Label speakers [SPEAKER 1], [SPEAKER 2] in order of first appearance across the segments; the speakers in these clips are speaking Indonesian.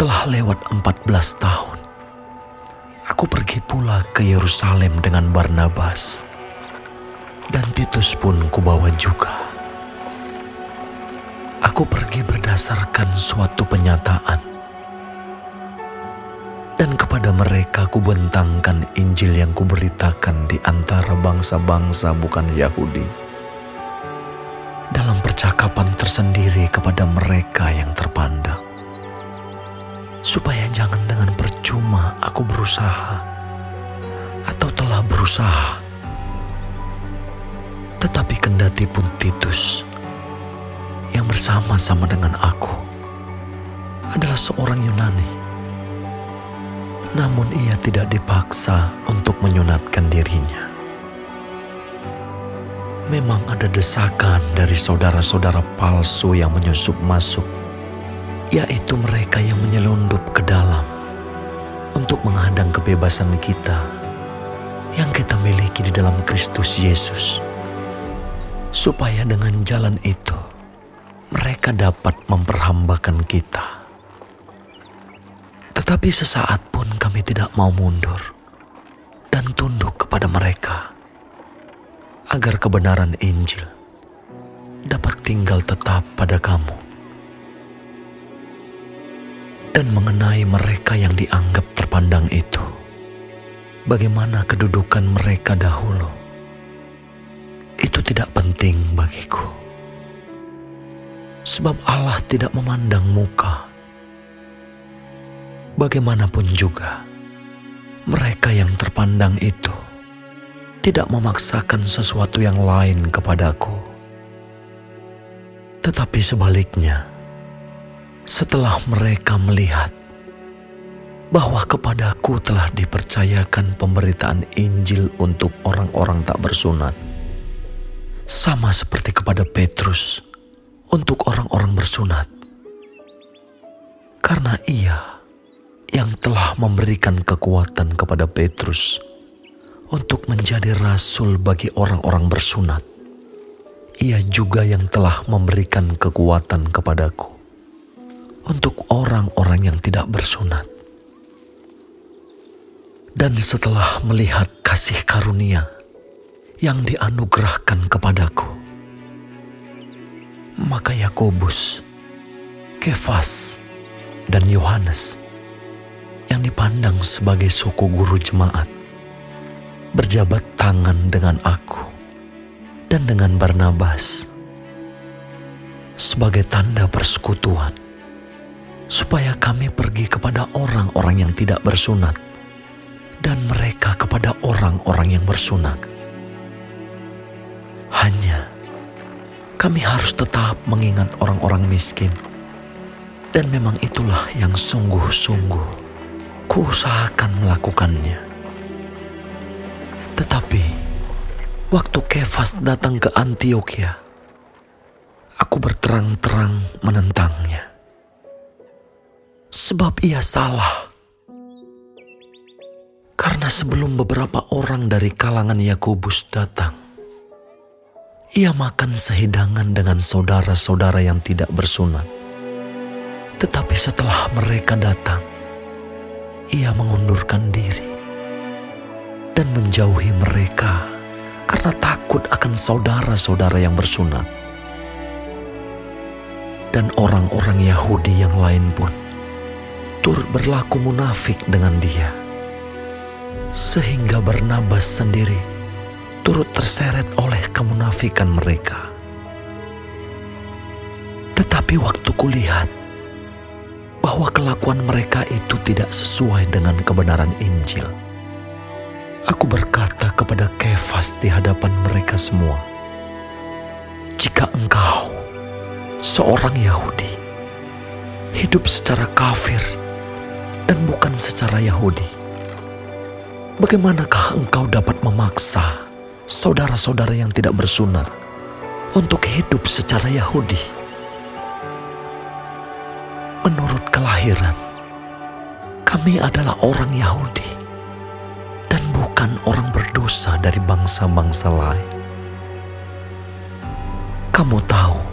[SPEAKER 1] Setelah lewat 14 tahun, aku pergi pula ke Yerusalem dengan Barnabas. Dan Titus pun kubawa juga. Aku pergi berdasarkan suatu penyataan. Dan kepada mereka kubentangkan Injil yang kuberitakan di antara bangsa-bangsa bukan Yahudi. Dalam percakapan tersendiri kepada mereka yang terpandang supaya jangan dengan percuma aku berusaha atau telah berusaha. Tetapi kendati pun Titus yang bersama-sama dengan aku adalah seorang Yunani. Namun ia tidak dipaksa untuk menyunatkan dirinya. Memang ada desakan dari saudara-saudara palsu yang menyusup masuk yaitu mereka yang menyelundup ke dalam untuk menghadang kebebasan kita yang kita miliki di dalam Kristus Yesus, supaya dengan jalan itu mereka dapat memperhambakan kita. Tetapi sesaat pun kami tidak mau mundur dan tunduk kepada mereka, agar kebenaran Injil dapat tinggal tetap pada kamu dan mengenai mereka yang dianggap terpandang itu. Bagaimana kedudukan mereka dahulu? Itu tidak penting bagiku. Sebab Allah tidak memandang muka. Bagaimanapun juga, mereka yang terpandang itu tidak memaksakan sesuatu yang lain kepadaku. Tetapi sebaliknya, setelah mereka melihat bahwa kepadaku telah dipercayakan pemberitaan Injil untuk orang-orang tak bersunat, sama seperti kepada Petrus untuk orang-orang bersunat, karena ia yang telah memberikan kekuatan kepada Petrus untuk menjadi rasul bagi orang-orang bersunat. Ia juga yang telah memberikan kekuatan kepadaku untuk orang-orang yang tidak bersunat. Dan setelah melihat kasih karunia yang dianugerahkan kepadaku, maka Yakobus, Kefas, dan Yohanes yang dipandang sebagai suku guru jemaat berjabat tangan dengan aku dan dengan Barnabas sebagai tanda persekutuan supaya kami pergi kepada orang-orang yang tidak bersunat dan mereka kepada orang-orang yang bersunat. Hanya kami harus tetap mengingat orang-orang miskin dan memang itulah yang sungguh-sungguh kuusahakan melakukannya. Tetapi waktu Kefas datang ke Antioquia, aku berterang-terang menentangnya sebab ia salah. Karena sebelum beberapa orang dari kalangan Yakobus datang, ia makan sehidangan dengan saudara-saudara yang tidak bersunat. Tetapi setelah mereka datang, ia mengundurkan diri dan menjauhi mereka karena takut akan saudara-saudara yang bersunat. Dan orang-orang Yahudi yang lain pun turut berlaku munafik dengan dia. Sehingga Barnabas sendiri turut terseret oleh kemunafikan mereka. Tetapi waktu kulihat bahwa kelakuan mereka itu tidak sesuai dengan kebenaran Injil, aku berkata kepada Kefas di hadapan mereka semua, "Jika engkau, seorang Yahudi, hidup secara kafir dan bukan secara Yahudi. Bagaimanakah engkau dapat memaksa saudara-saudara yang tidak bersunat untuk hidup secara Yahudi? Menurut kelahiran, kami adalah orang Yahudi dan bukan orang berdosa dari bangsa-bangsa lain. Kamu tahu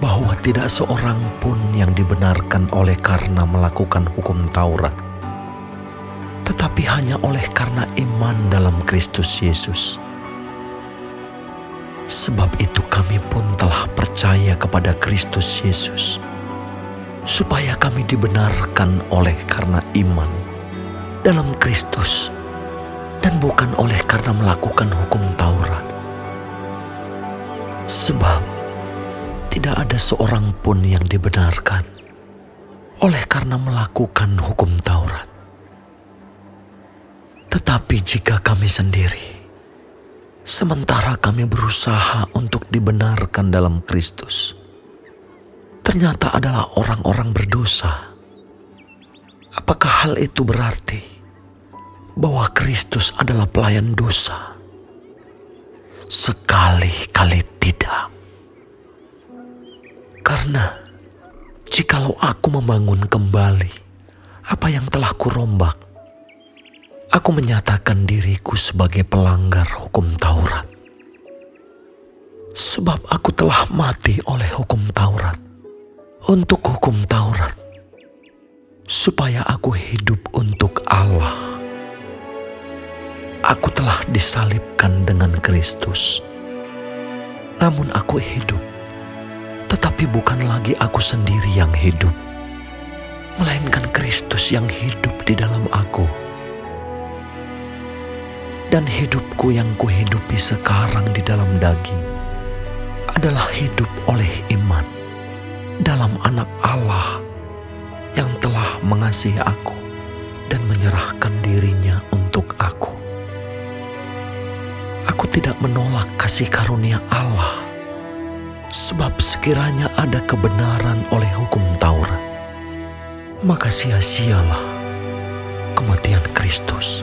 [SPEAKER 1] bahwa tidak seorang pun yang dibenarkan oleh karena melakukan hukum Taurat, tetapi hanya oleh karena iman dalam Kristus Yesus. Sebab itu, kami pun telah percaya kepada Kristus Yesus, supaya kami dibenarkan oleh karena iman dalam Kristus, dan bukan oleh karena melakukan hukum Taurat. Sebab tidak ada seorang pun yang dibenarkan oleh karena melakukan hukum Taurat. Tetapi jika kami sendiri, sementara kami berusaha untuk dibenarkan dalam Kristus, ternyata adalah orang-orang berdosa. Apakah hal itu berarti bahwa Kristus adalah pelayan dosa? Sekali-kali tidak. Karena jikalau aku membangun kembali apa yang telah kurombak, aku menyatakan diriku sebagai pelanggar hukum Taurat. Sebab aku telah mati oleh hukum Taurat untuk hukum Taurat, supaya aku hidup untuk Allah. Aku telah disalibkan dengan Kristus, namun aku hidup tetapi bukan lagi aku sendiri yang hidup, melainkan Kristus yang hidup di dalam aku. Dan hidupku yang kuhidupi sekarang di dalam daging adalah hidup oleh iman dalam anak Allah yang telah mengasihi aku dan menyerahkan dirinya untuk aku. Aku tidak menolak kasih karunia Allah Sebab sekiranya ada kebenaran oleh hukum Taurat, maka sia-sialah kematian Kristus.